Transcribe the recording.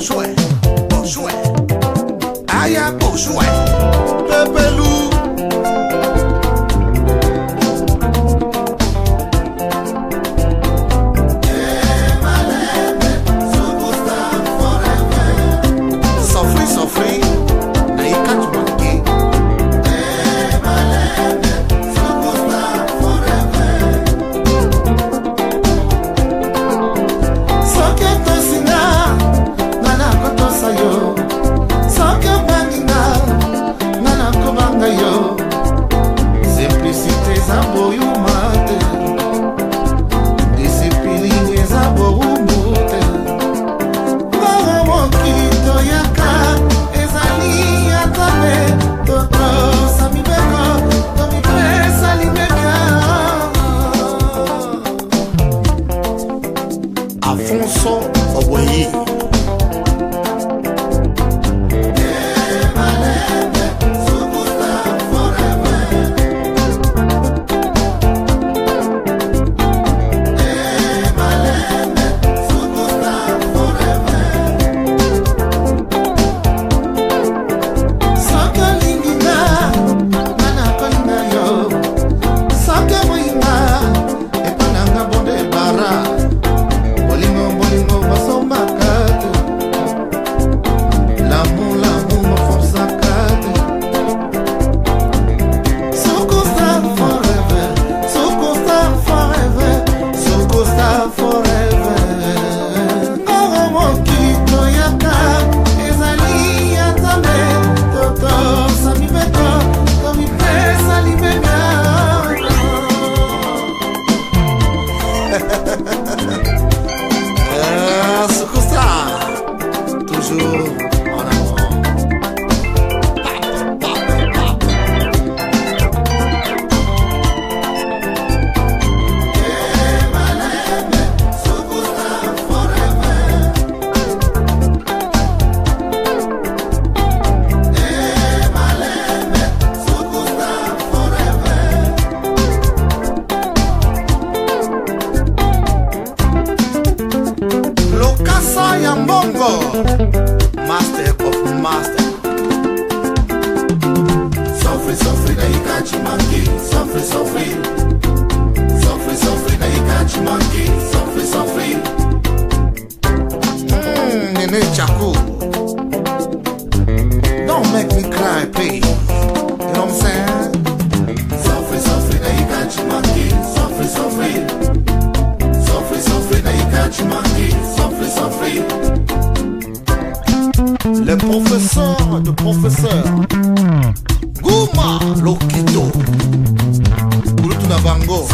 Josué, Josué, allá Josué, Pepe eza boyuma te disipline eza borumu te mboro mokito yaka ezali ata mpe totosa mibeko to mipesa libeka afonso oboyi sofre, sofre, daí cate mangue, sofre, sofre. Sofre, sofre, daí cate mangue, sofre, sofre. Hum, nenê, tchacu. loketo kulutu na bango